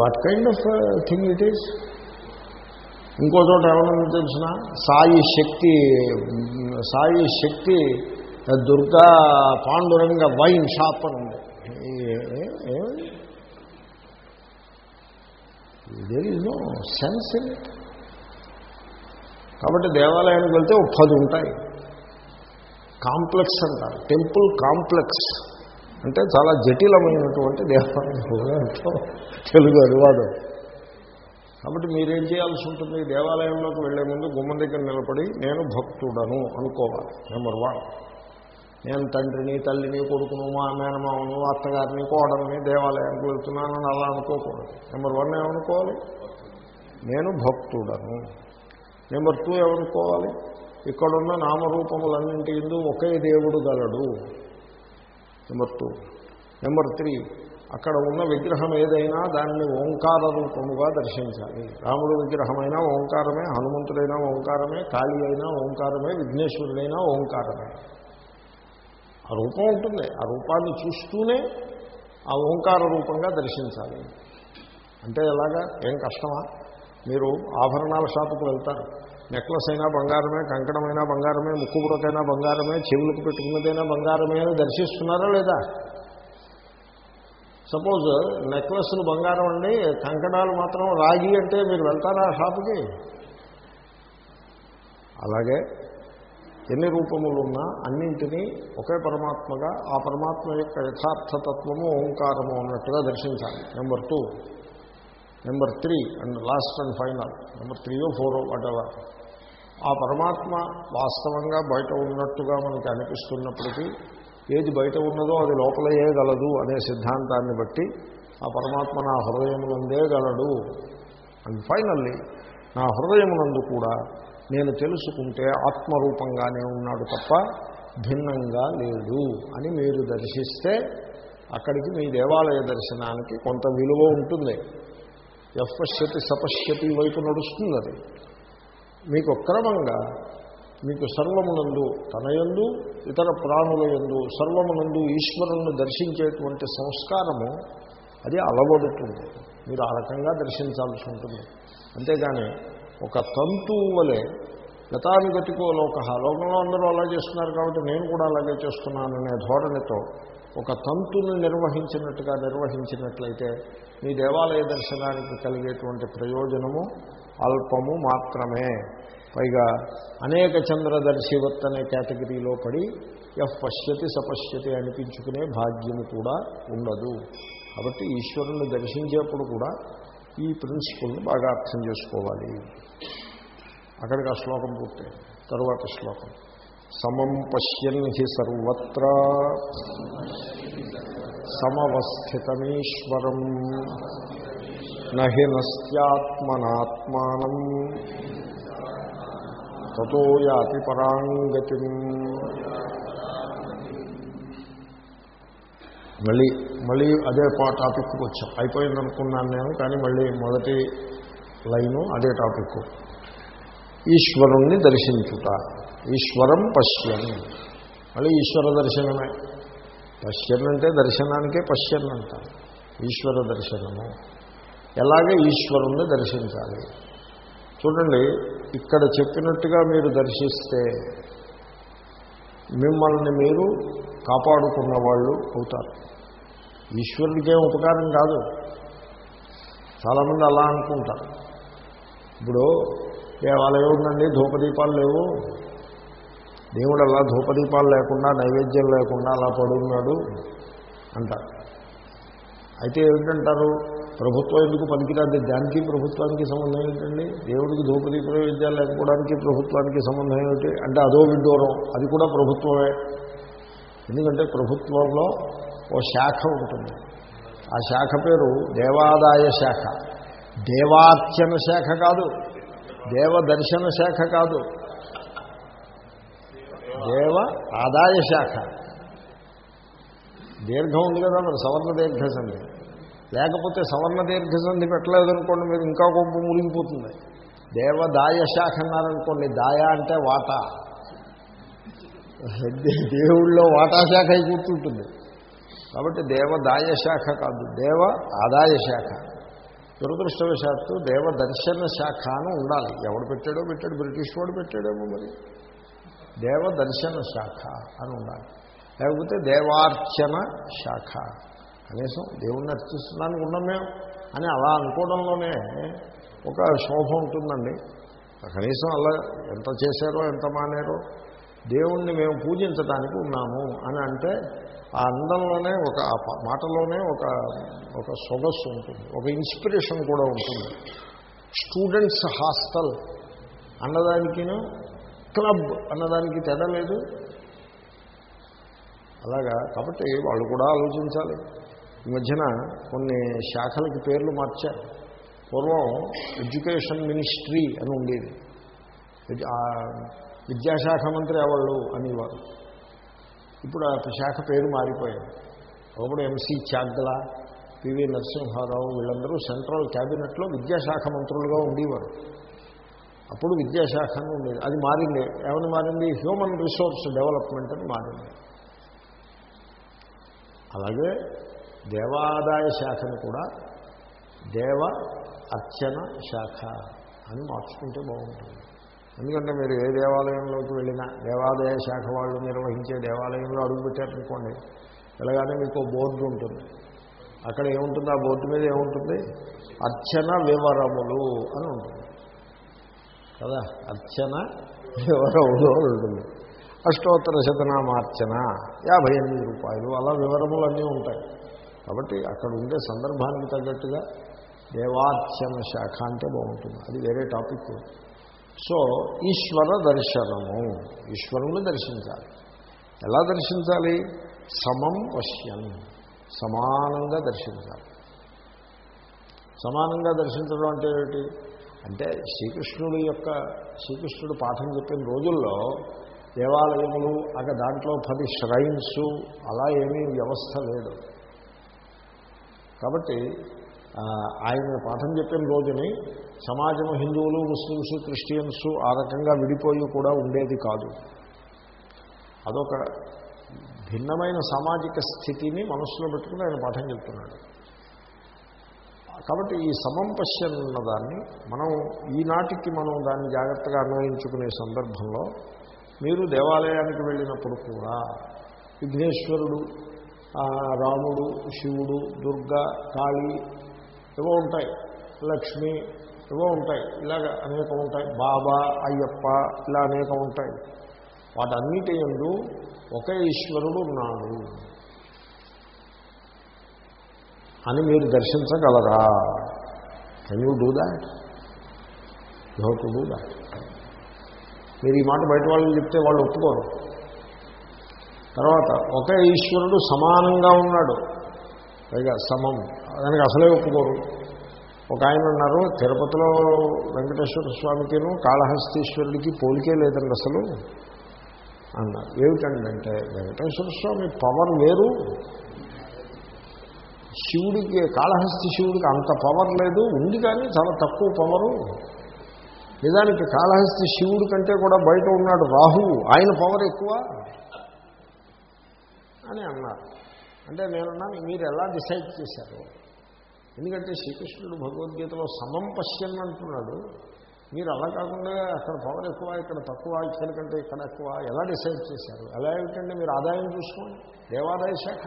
What kind of thing it is ఇంకో చోట ఏమన్నా తెలిసిన? సాయి శక్తి సాయి శక్తి దుర్గా పాండురంగ వైన్ షాప్ అని ఉంది. There is no sense in కాబట్టి దేవాలయానికి వెళ్తే ఒక పది ఉంటాయి. కాంప్లెక్స్ అంటారు. Temple complex. అంటే చాలా జటిలమైనటువంటి దేవాలయం తెలుగు అనువాదం. కాబట్టి మీరేం చేయాల్సి ఉంటుంది? దేవాలయంలోకి వెళ్ళే ముందు గుమ్మం దగ్గర నిలబడి నేను భక్తుడను అనుకోవాలి. నెంబర్ వన్ నేను తండ్రిని తల్లిని కొడుకును మా మేనమామను అత్తగారిని కోడల్ని దేవాలయానికి వెళ్తున్నానని అలా అనుకోకూడదు. నెంబర్ వన్ ఏమనుకోవాలి? నేను భక్తుడను. నెంబర్ టూ ఏమనుకోవాలి? ఇక్కడున్న నామరూపములన్నింటి ఎందు ఒకే దేవుడు గలడు. Number two. నెంబర్ త్రీ అక్కడ ఉన్న విగ్రహం ఏదైనా దాన్ని ఓంకార రూపముగా దర్శించాలి. రాముడు విగ్రహమైనా ఓంకారమే హనుమంతుడైనా ఓంకారమే కాళీ అయినా ఓంకారమే విఘ్నేశ్వరుడైనా ఓంకారమే. ఆ రూపం ఉంటుంది. ఆ రూపాన్ని చూస్తూనే ఆ ఓంకార రూపంగా దర్శించాలి. అంటే ఎలాగా? ఏం కష్టమా? మీరు ఆభరణాల షాపుకు వెళ్తారు. నెక్లెస్ అయినా బంగారమే కంకణమైనా బంగారమే ముక్కు పుడకైనా బంగారమే చెవులకు పెట్టుకున్నదైనా బంగారమే అని దర్శిస్తున్నారా లేదా? సపోజ్ నెక్లెస్లు బంగారం అండి కంకణాలు మాత్రం రాగి అంటే మీరు వెళ్తారా ఆ షాపుకి? అలాగే ఎన్ని రూపములున్నా అన్నింటినీ ఒకే పరమాత్మగా ఆ పరమాత్మ యొక్క యథార్థతత్వము ఓంకారము అన్నట్టుగా దర్శించాలి. Number two number three and last and final number త్రీయో ఫోరో వాటెవర్ ఆ పరమాత్మ వాస్తవంగా బయట ఉన్నట్టుగా మనకి అనిపిస్తున్నప్పటికీ ఏది బయట ఉన్నదో అది లోపలయే గలదు అనే సిద్ధాంతాన్ని బట్టి ఆ పరమాత్మ నా హృదయమునందే గలడు. అండ్ ఫైనల్లీ నా హృదయమునందు కూడా నేను తెలుసుకుంటే ఆత్మరూపంగానే ఉన్నాడు తప్ప భిన్నంగా లేడు అని మీరు దర్శిస్తే అక్కడికి మీ దేవాలయ దర్శనానికి కొంత విలువ ఉంటుంది. ఎఫ్పశ్యతి సపశ్యతి వైపు నడుస్తుంది అది మీకు క్రమంగా మీకు సర్వమునందు తనయందు ఇతర ప్రాణుల యందు సర్వమునందు ఈశ్వరుణ్ణి దర్శించేటువంటి సంస్కారము అది అలవడుతుంది. మీరు ఆ రకంగా దర్శించాల్సి ఉంటుంది. అంతేగాని ఒక తంతు వలె గతానుగతికో లోక లోకంలో అందరూ అలా చేస్తున్నారు కాబట్టి నేను కూడా అలాగే చేస్తున్నాననే ధోరణితో ఒక తంతుని నిర్వహించినట్టుగా నిర్వహించినట్లయితే మీ దేవాలయ దర్శనానికి కలిగేటువంటి ప్రయోజనము అల్పము మాత్రమే. పైగా అనేక చంద్రదర్శివత్ అనే కేటగిరీలో పడి ఎఫ్ పశ్యతి సపశ్యతి అనిపించుకునే భాగ్యము కూడా ఉండదు. కాబట్టి ఈశ్వరుని దర్శించేప్పుడు కూడా ఈ ప్రిన్సిపుల్ని బాగా అర్థం చేసుకోవాలి. అక్కడికి ఆ శ్లోకం పూర్తి తరువాత శ్లోకం. సమం పశ్యన్ హి సర్వత్ర. సమవస్థితమీశ్వరం. నహి నస్యాత్మనాత్మానం తతో యాతి పరాంగతి మళ్ళీ మళ్ళీ అదే టాపిక్కి వచ్చాం. అయిపోయింది అనుకున్నాను నేను కానీ మళ్ళీ మొదటి లైను అదే టాపిక్ ఈశ్వరుణ్ణి దర్శించుట. ఈశ్వరం పశ్యన్. మళ్ళీ ఈశ్వర దర్శనమే. పశ్యన్ అంటే దర్శనానికే పశ్యన్ అంటారు ఈశ్వర దర్శనము. ఎలాగే ఈశ్వరుణ్ణి దర్శించాలి? చూడండి ఇక్కడ చెప్పినట్టుగా మీరు దర్శిస్తే మిమ్మల్ని మీరు కాపాడుకున్న వాళ్ళు అవుతారు. ఈశ్వరుడికి ఏం ఉపకారం కాదు. చాలామంది అలా అనుకుంటారు. ఇప్పుడు దేవాలయం ఉందండి ధూపదీపాలు లేవు. దేవుడు అలా ధూపదీపాలు లేకుండా నైవేద్యం లేకుండా అలా పడున్నాడు. అంటారు. అయితే ఏమిటంటారు? ప్రభుత్వం ఎందుకు పనికిరాదు? దానికి ప్రభుత్వానికి సంబంధం ఏంటండి? దేవుడికి ధూపదీప నైవేద్యాలు లేకపోవడానికి ప్రభుత్వానికి సంబంధం ఏమిటి? అంటే అదో విడ్డూరం. అది కూడా ప్రభుత్వమే. ఎందుకంటే ప్రభుత్వంలో ఓ శాఖ ఉంటుంది. ఆ శాఖ పేరు దేవాదాయ శాఖ. దేవార్చన శాఖ కాదు దేవదర్శన శాఖ కాదు. దేవ ఆదాయ శాఖ. దీర్ఘం ఉంది కదా మరి సవర్ణ దీర్ఘ సంధి. లేకపోతే సవర్ణ దీర్ఘ సంధి పెట్టలేదనుకోండి మీరు ఇంకా గొప్ప మురిగిపోతుంది దేవదాయ శాఖ అన్నారనుకోండి దాయ అంటే వాటా. దేవుళ్ళో వాటా శాఖ అయి కూర్చుంటుంది. కాబట్టి దేవదాయ శాఖ కాదు దేవ ఆదాయ శాఖ. దురదృష్టవశాత్తు దేవ దర్శన శాఖ అని ఉండాలి. ఎవడు పెట్టాడో పెట్టాడు బ్రిటిష్ వాడు పెట్టాడేమో మరి. దేవ దర్శన శాఖ అని ఉండాలి. లేకపోతే దేవార్చన శాఖ. కనీసం దేవుణ్ణి అర్చిస్తున్నానికి ఉన్నాం మేము అని అలా అనుకోవడంలోనే ఒక శోభ ఉంటుందండి. కనీసం అలా ఎంత చేశారో ఎంత మానేరో దేవుణ్ణి మేము పూజించడానికి ఉన్నాము అని అంటే ఆ అందంలోనే ఒక ఆ మాటలోనే ఒక ఒక సొగస్సు ఉంటుంది ఒక ఇన్స్పిరేషన్ కూడా ఉంటుంది. స్టూడెంట్స్ హాస్టల్ అన్నదానికిను క్లబ్ అన్నదానికి తేడా లేదు. అలాగా కాబట్టి వాళ్ళు కూడా ఆలోచించాలి. ఈ మధ్యన కొన్ని శాఖలకి పేర్లు మార్చారు. పూర్వం ఎడ్యుకేషన్ మినిస్ట్రీ అని ఉండేది. విద్యాశాఖ మంత్రి ఎవళ్ళు అనేవారు. ఇప్పుడు ఆ శాఖ పేరు మారిపోయింది. ఒకప్పుడు ఎంసీ చాగ్లా పివి నరసింహారావు వీళ్ళందరూ సెంట్రల్ క్యాబినెట్లో విద్యాశాఖ మంత్రులుగా ఉండేవారు. అప్పుడు విద్యాశాఖ అని ఉండేది. అది మారింది. ఏమని మారింది? హ్యూమన్ రిసోర్స్ డెవలప్మెంట్ అని మారింది. అలాగే దేవాదాయ శాఖను కూడా దేవ అర్చన శాఖ అని మార్చుకుంటే బాగుంటుంది. ఎందుకంటే మీరు ఏ దేవాలయంలోకి వెళ్ళినా దేవాదాయ శాఖ వాళ్ళు నిర్వహించే దేవాలయంలో అడుగుపెట్టారనుకోండి వెళ్ళగానే మీకు బోర్డు ఉంటుంది. అక్కడ ఏముంటుంది? ఆ బోర్డు మీద ఏముంటుంది? అర్చన వివరములు అని ఉంటుంది. కదా? అర్చన వివరములు అని ఉంటుంది. అష్టోత్తర శతనామార్చన యాభై ఎనిమిది రూపాయలు అలా వివరములన్నీ ఉంటాయి. కాబట్టి అక్కడ ఉండే సందర్భానికి తగ్గట్టుగా దేవార్చన శాఖ అంటే బాగుంటుంది. అది వేరే టాపిక్. సో ఈశ్వర దర్శనము. ఈశ్వరుని దర్శించాలి. ఎలా దర్శించాలి? సమం పశ్యన్ సమానంగా దర్శించాలి. సమానంగా దర్శించడం అంటే ఏమిటి? అంటే శ్రీకృష్ణుడి యొక్క శ్రీకృష్ణుడు పాఠం చెప్పిన రోజుల్లో దేవాలయములు అక్కడ దాంట్లో పది ష్రైన్స్ అలా ఏమీ వ్యవస్థ లేదు. కాబట్టి ఆయన పాఠం చెప్పిన రోజుని సమాజం హిందువులు ముస్లిమ్స్ క్రిస్టియన్స్ ఆ రకంగా విడిపోయి కూడా ఉండేది కాదు. అదొక భిన్నమైన సామాజిక స్థితిని మనసులో పెట్టుకుని ఆయన పాఠం చెప్తున్నాడు. కాబట్టి ఈ సమం పశ్యన్న ఉన్నదాన్ని మనం ఈనాటికి మనం దాన్ని జాగ్రత్తగా అన్వయించుకునే సందర్భంలో మీరు దేవాలయానికి వెళ్ళినప్పుడు కూడా విఘ్నేశ్వరుడు రాముడు శివుడు దుర్గా కాళీ ఏవో ఉంటాయి. లక్ష్మి ఏవో ఉంటాయి. ఇలాగ అనేకం ఉంటాయి. బాబా అయ్యప్ప ఇలా అనేకం ఉంటాయి. వాటన్నిటి ఎందు ఒకే ఈశ్వరుడు ఉన్నాడు అని మీరు దర్శించగలరా? Can you do that you have to do that మీరు ఈ మాట బయట వాళ్ళు చెప్తే వాళ్ళు ఒప్పుకోరు. తర్వాత ఒకే ఈశ్వరుడు సమానంగా ఉన్నాడు. పైగా సమం. దానికి అసలే ఒప్పుకోరు. ఒక ఆయన ఉన్నారు తిరుపతిలో వెంకటేశ్వర స్వామికిను కాళహస్తీశ్వరుడికి పోలికే లేదండి అసలు. అన్నారు. ఏమిటంటే వెంకటేశ్వర స్వామి పవర్ వేరు. శివుడికి కాళహస్తి శివుడికి అంత పవర్ లేదు. ఉంది కానీ చాలా తక్కువ పవరు. నిజానికి కాళహస్తి శివుడి కంటే కూడా బయట ఉన్నాడు రాహువు ఆయన పవర్ ఎక్కువ అని అన్నారు. అంటే నేనున్నాను మీరు ఎలా డిసైడ్ చేశారు? ఎందుకంటే శ్రీకృష్ణుడు భగవద్గీతలో సమం పశ్యన్ అంటున్నాడు. మీరు అలా కాకుండా అక్కడ పవర్ ఎక్కువ ఇక్కడ తక్కువ ఇక్కడ కంటే ఇక్కడ ఎక్కువ ఎలా డిసైడ్ చేశారు? ఎలా ఏమిటంటే మీరు ఆదాయం చూసుకోండి. దేవాదాయ శాఖ.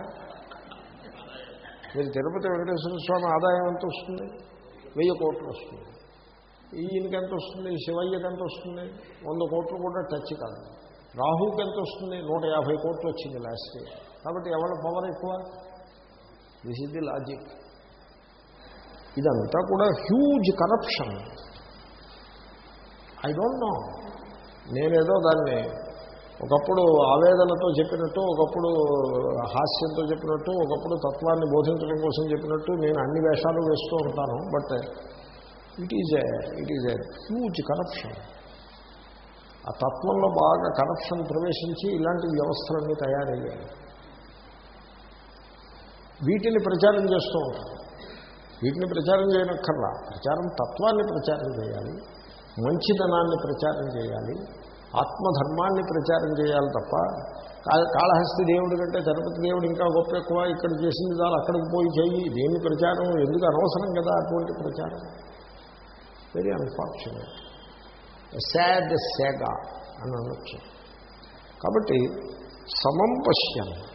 మీరు తిరుపతి వెంకటేశ్వర స్వామి ఆదాయం ఎంత వస్తుంది? వెయ్యి కోట్లు వస్తుంది. ఈయనకి ఎంత వస్తుంది? శివయ్యకి ఎంత వస్తుంది? వంద కోట్లు కూడా టచ్ కాదు. రాహుకి ఎంత వస్తుంది? నూట యాభై కోట్లు వచ్చింది లాస్ట్ కాబట్టి ఎవరి పవర్ ఎక్కువ? దిస్ ఇస్ ది లాజిక్ ఇదంతా కూడా huge corruption I don't know నేనేదో దాన్ని ఒకప్పుడు ఆవేదనతో చెప్పినట్టు ఒకప్పుడు హాస్యంతో చెప్పినట్టు ఒకప్పుడు తత్వాన్ని బోధించడం కోసం చెప్పినట్టు నేను అన్ని వేషాలు వేస్తూ ఉంటాను but it is a it is a huge corruption ఆ తత్వంలో బాగా కరప్షన్ ప్రవేశించి ఇలాంటి వ్యవస్థలన్నీ తయారయ్యాయి. వీటిని ప్రచారం చేస్తూ ఉంటారు వీటిని ప్రచారం చేయనక్కర్లా. ప్రచారం తత్వాన్ని ప్రచారం చేయాలి. మంచితనాన్ని ప్రచారం చేయాలి. ఆత్మధర్మాన్ని ప్రచారం చేయాలి తప్ప కాళహస్తి దేవుడి కంటే తిరుపతి దేవుడు ఇంకా గొప్ప ఎక్కువ. ఇక్కడ చేసింది చాలు అక్కడికి పోయి చేయి. దేని ప్రచారం? ఎందుకు అనవసరం కదా అటువంటి ప్రచారం? వెరీ అన్ఫార్చునేట్ శాడ్ సేగా అని అనొచ్చు. కాబట్టి సమం పశ్యం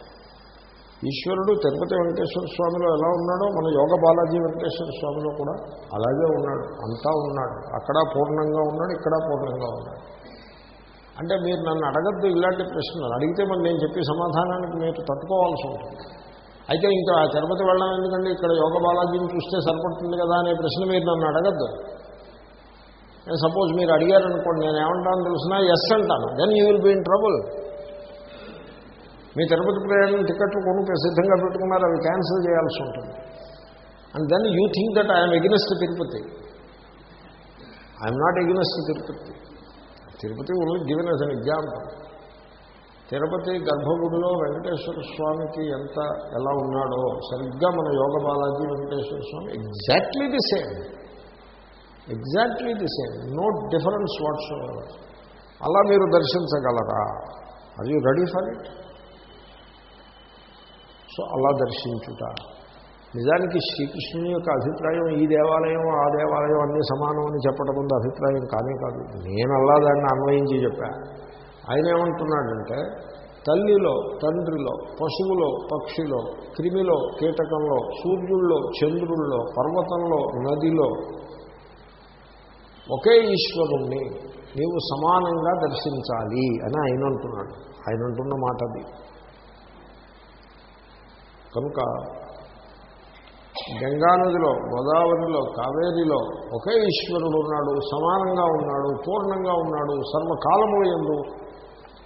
ఈశ్వరుడు తిరుపతి వెంకటేశ్వర స్వామిలో ఎలా ఉన్నాడో మన యోగ బాలాజీ వెంకటేశ్వర స్వామిలో కూడా అలాగే ఉన్నాడు అంతా ఉన్నాడు. అక్కడ పూర్ణంగా ఉన్నాడు ఇక్కడ పూర్ణంగా ఉన్నాడు. అంటే మీరు నన్ను అడగద్దు ఇలాంటి ప్రశ్నలు. అడిగితే మరి నేను చెప్పే సమాధానానికి మీరు తట్టుకోవాల్సి ఉంటుంది. అయితే ఇంకా తిరుపతి వెళ్ళడం ఎందుకంటే ఇక్కడ యోగ బాలాజీని చూస్తే సరిపడుతుంది కదా అనే ప్రశ్న మీరు నన్ను అడగద్దు. సపోజ్ మీరు అడిగారనుకోండి నేను ఏమంటాను తెలిసినా ఎస్ అంటాను. Then you will be in trouble మీ తిరుపతి ప్రయాణం టికెట్లు కొనుక్కు సిద్ధంగా పెట్టుకున్నారు అవి క్యాన్సిల్ చేయాల్సి ఉంటుంది. And then you think that I'm against Tirupati I'm not against Tirupati Tirupati only given us an example Tirupati గర్భగుడిలో వెంకటేశ్వర స్వామికి ఎంత ఎలా ఉన్నాడో సరిగ్గా మన యోగ Balaji Venkateswara Swami exactly the same exactly the same no difference what's అలా మీరు దర్శించగలరా? అది రెడీ ఫర్ ఇట్ సో అలా దర్శించుట. నిజానికి శ్రీకృష్ణుని యొక్క అభిప్రాయం ఈ దేవాలయం ఆ దేవాలయం అన్నీ సమానం అని చెప్పడం ముందు అభిప్రాయం కానే కాదు. నేను అలా దాన్ని అన్వయించి చెప్పా. ఆయన ఏమంటున్నాడంటే తల్లిలో తండ్రిలో పశువులో పక్షిలో క్రిమిలో కీటకంలో సూర్యుల్లో చంద్రుల్లో పర్వతంలో నదిలో ఒకే ఈశ్వరుణ్ణి నీవు సమానంగా దర్శించాలి అని ఆయన అంటున్నాడు. ఆయన అంటున్న మాట అది కనుక గంగానదిలో గోదావరిలో కావేరిలో ఒకే ఈశ్వరుడు ఉన్నాడు సమానంగా ఉన్నాడు పూర్ణంగా ఉన్నాడు సర్వకాలము ఎందు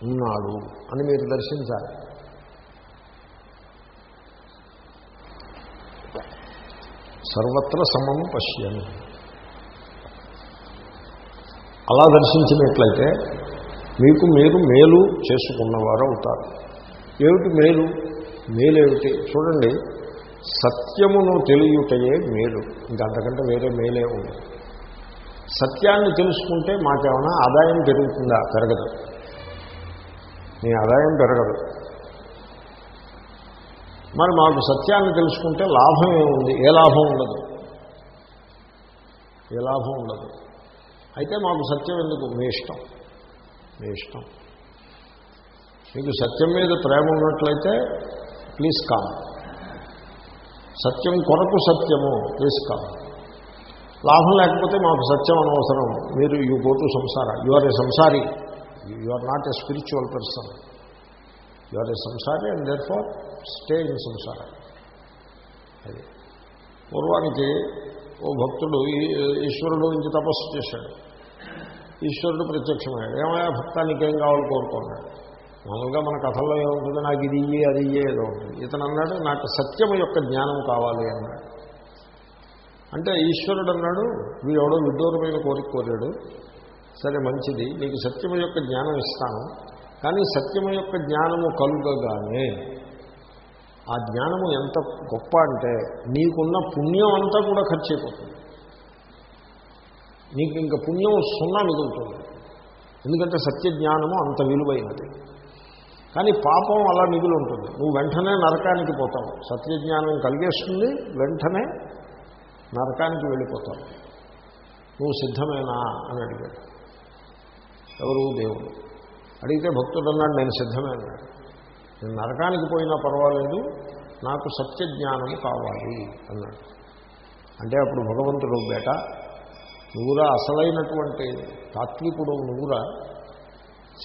ఉన్నాడు అని మీరు దర్శించాలి. సర్వత్ర సమం పశ్యను అలా దర్శించినట్లయితే మీకు మీరు మేలు చేసుకున్నవారు అవుతారు ఏమిటి మేలు? మేలేమిటి? చూడండి సత్యమును తెలియటయే మేలు. ఇంకా అంతకంటే వేరే మేలే ఉంది. సత్యాన్ని తెలుసుకుంటే మాకేమైనా ఆదాయం పెరుగుతుందా? పెరగదు. మీ ఆదాయం పెరగదు. మరి మాకు సత్యాన్ని తెలుసుకుంటే లాభం ఏముంది? ఏ లాభం ఉండదు. ఏ లాభం ఉండదు. అయితే మాకు సత్యం ఎందుకు? మీ ఇష్టం. మీ ఇష్టం. మీకు సత్యం మీద ప్రేమ ఉన్నట్లయితే ప్లీజ్ కామ్. సత్యం కొరకు సత్యము ప్లీజ్ కామ్. లాభం లేకపోతే మాకు సత్యం అనవసరం. మీరు you go to samsara. You are a samsari. You are not a spiritual person. You are a samsari and therefore stay in samsara అది. పూర్వానికి ఓ భక్తుడు ఈశ్వరుడు నుంచి తపస్సు చేశాడు. ఈశ్వరుడు ప్రత్యక్షమయ్యాడు. ఏమయ్యా భక్తానికి ఏం కావాలి కోరుకున్నాడు మామూలుగా మన కథల్లో ఏముంటుంది? నాకు ఇది ఇయ్యే అది ఇయ్యే ఏదో ఉంటుంది. ఇతను అన్నాడు నాకు సత్యము యొక్క జ్ఞానం కావాలి అన్నాడు. అంటే ఈశ్వరుడు అన్నాడు వీడెవడో విడ్డూరమైన కోరిక కోరాడు. సరే మంచిది. నీకు సత్యము యొక్క జ్ఞానం ఇస్తాను. కానీ సత్యము యొక్క జ్ఞానము కలుగగానే ఆ జ్ఞానము ఎంత గొప్ప అంటే నీకున్న పుణ్యం అంతా కూడా ఖర్చు అయిపోతుంది. నీకు ఇంకా పుణ్యం సున్నా మిగులుతుంది. ఎందుకంటే సత్య జ్ఞానము అంత విలువైనది. కానీ పాపం అలా మిగిలి ఉంటుంది. నువ్వు వెంటనే నరకానికి పోతావు. సత్యజ్ఞానం కలిగేస్తుంది వెంటనే నరకానికి వెళ్ళిపోతావు. నువ్వు సిద్ధమేనా అని అడిగాడు. ఎవరు? దేవుడు. అడిగితే భక్తుడు అన్నాడు నేను సిద్ధమే అన్నాడు. నేను నరకానికి పోయినా పర్వాలేదు నాకు సత్య జ్ఞానం కావాలి అన్నాడు. అంటే అప్పుడు భగవంతుడు బేట నువ్వురా అసలైనటువంటి తాత్వికుడు నువ్వురా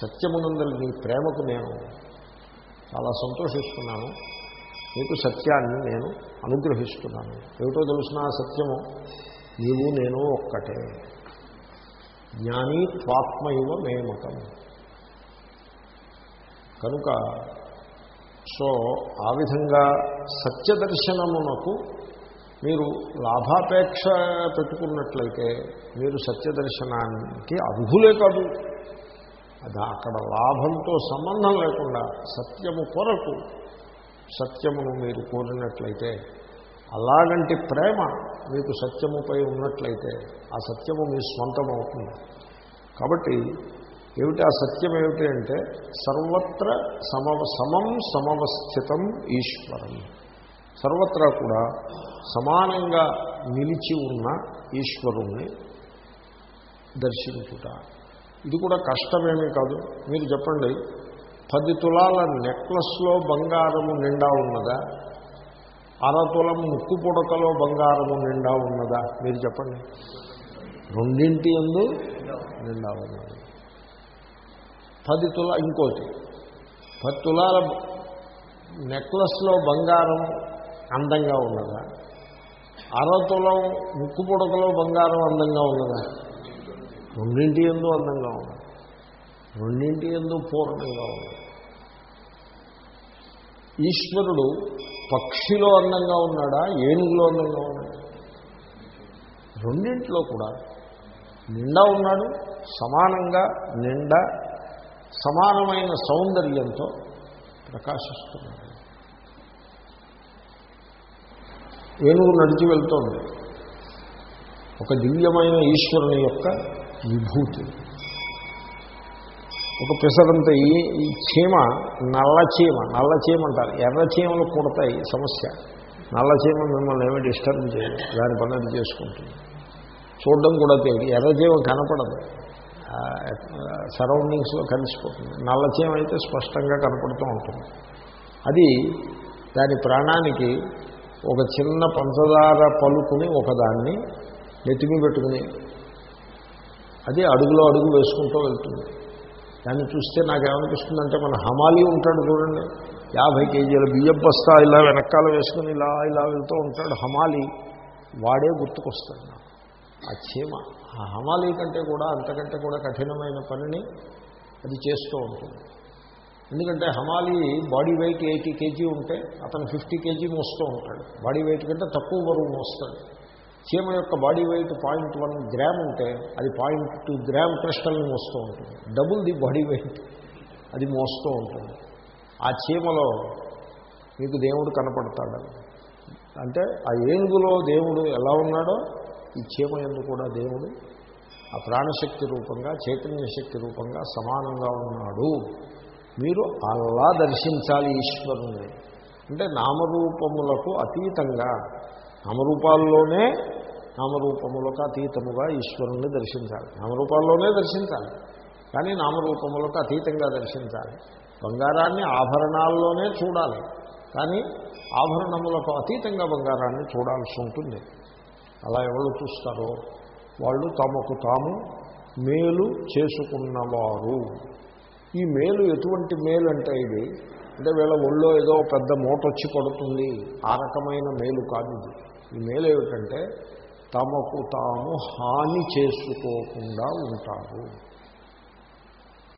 సత్యమునందరి నీ ప్రేమకు నేను చాలా సంతోషిస్తున్నాను. నీకు సత్యాన్ని నేను అనుగ్రహిస్తున్నాను. ఏమిటో తెలుసిన సత్యము? నీవు నేను ఒక్కటే. జ్ఞాని త్వాత్మైవ మేమకం. కనుక సో ఆ విధంగా సత్యదర్శనమునకు మీరు లాభాపేక్ష పెట్టుకున్నట్లయితే మీరు సత్యదర్శనానికి అర్హులే కాదు. అది అక్కడ లాభంతో సంబంధం లేకుండా సత్యము కొరకు సత్యమును మీరు కోరినట్లయితే అలాగంటి ప్రేమ మీకు సత్యముపై ఉన్నట్లయితే ఆ సత్యము మీ స్వంతం అవుతుంది కాబట్టి ఏమిటి ఆ సత్యం ఏమిటి అంటే సర్వత్ర సమవ సమం సమవస్థితం ఈశ్వరం. సర్వత్రా కూడా సమానంగా నిలిచి ఉన్న ఈశ్వరుణ్ణి దర్శించుట. ఇది కూడా కష్టమేమీ కాదు. మీరు చెప్పండి పది తులాల నెక్లెస్లో బంగారము నిండా ఉన్నదా? అరతులం ముక్కు పుడకలో బంగారము నిండా ఉన్నదా? మీరు చెప్పండి. రెండింటి ఎందు నిండా ఉన్నది? పది తుల ఇంకోటి పది తులాల నెక్లెస్లో బంగారం అందంగా ఉన్నదా? అరతులం ముక్కు పుడకలో బంగారం అందంగా ఉన్నదా? రెండింటి ఎందు అందంగా ఉంది. రెండింటి ఎందు పూర్ణంగా ఉంది. ఈశ్వరుడు పక్షిలో అందంగా ఉన్నాడా? ఏనుగులో అందంగా ఉన్నాడు? రెండింటిలో కూడా నిండా ఉన్నాడు సమానంగా నిండా సమానమైన సౌందర్యంతో ప్రకాశిస్తున్నాడు. ఏనుగు నడిచి వెళ్తోంది. ఒక దివ్యమైన ఈశ్వరుని యొక్క విభూతి. ఒక పిసరంత ఈ ఈ చీమ నల్ల చీమ నల్ల చీమ అంటారు. ఎర్ర చీమలు కుడతాయి సమస్య. నల్లచీమ మిమ్మల్ని ఏమీ డిస్టర్బ్ చేయదు. దాని పనులు చేసుకుంటుంది. చూడడం కూడా తెలియదు ఎర్రజీవ కనపడదు. సరౌండింగ్స్లో కలిసిపోతుంది. నల్లచీమ అయితే స్పష్టంగా కనపడుతూ ఉంటుంది. అది దాని ప్రాణానికి ఒక చిన్న పంచదార పలుకుని ఒకదాన్ని నెత్తిమి పెట్టుకుని అది అడుగులో అడుగు వేసుకుంటూ వెళ్తుంది. దాన్ని చూస్తే నాకేమనిపిస్తుందంటే మన హమాలి ఉంటాడు చూడండి. యాభై కేజీల బియ్యం బస్తా ఇలా వెనకాల వేసుకుని ఇలా ఇలా వెళ్తూ ఉంటాడు హమాలి. వాడే గుర్తుకొస్తాడు నాకు. ఆ చీమ ఆ హమాలి కంటే కూడా అంతకంటే కూడా కఠినమైన పనిని అది చేస్తూ ఉంటుంది. ఎందుకంటే హమాలి బాడీ వెయిట్ ఎయిటీ కేజీ ఉంటే అతను ఫిఫ్టీ కేజీ మోస్తూ ఉంటాడు. బాడీ వెయిట్ కంటే తక్కువ బరువు మోస్తాడు. చీమ యొక్క body weight point one gram ఉంటే అది పాయింట్ టూ గ్రామ్ క్రిస్టల్ని మోస్తూ ఉంటుంది. Double the body weight. అది మోస్తూ ఉంటుంది. ఆ చీమలో మీకు దేవుడు కనపడతాడు. అంటే ఆ ఏనుగులో దేవుడు ఎలా ఉన్నాడో ఈ చీమ ఎందు కూడా దేవుడు ఆ ప్రాణశక్తి రూపంగా చైతన్య శక్తి రూపంగా సమానంగా ఉన్నాడు. మీరు అలా దర్శించాలి ఈశ్వరుని అంటే నామరూపములకు అతీతంగా నామరూపాల్లోనే నామరూపములకు అతీతముగా ఈశ్వరుణ్ణి దర్శించాలి. నామరూపాల్లోనే దర్శించాలి. కానీ నామరూపములకు అతీతంగా దర్శించాలి. బంగారాన్ని ఆభరణాల్లోనే చూడాలి. కానీ ఆభరణములకు అతీతంగా బంగారాన్ని చూడాల్సి ఉంటుంది. అలా ఎవరు చూస్తారో? వాళ్ళు తమకు తాము మేలు చేసుకున్నవారు. ఈ మేలు ఎటువంటి మేలు అంటే ఇది? అంటే వీళ్ళ ఒళ్ళో ఏదో పెద్ద మూట వచ్చి పడుతుంది. ఆ రకమైన మేలు కాదు ఇది. ఈ మేలు ఏమిటంటే తమకు తాము హాని చేసుకోకుండా ఉంటారు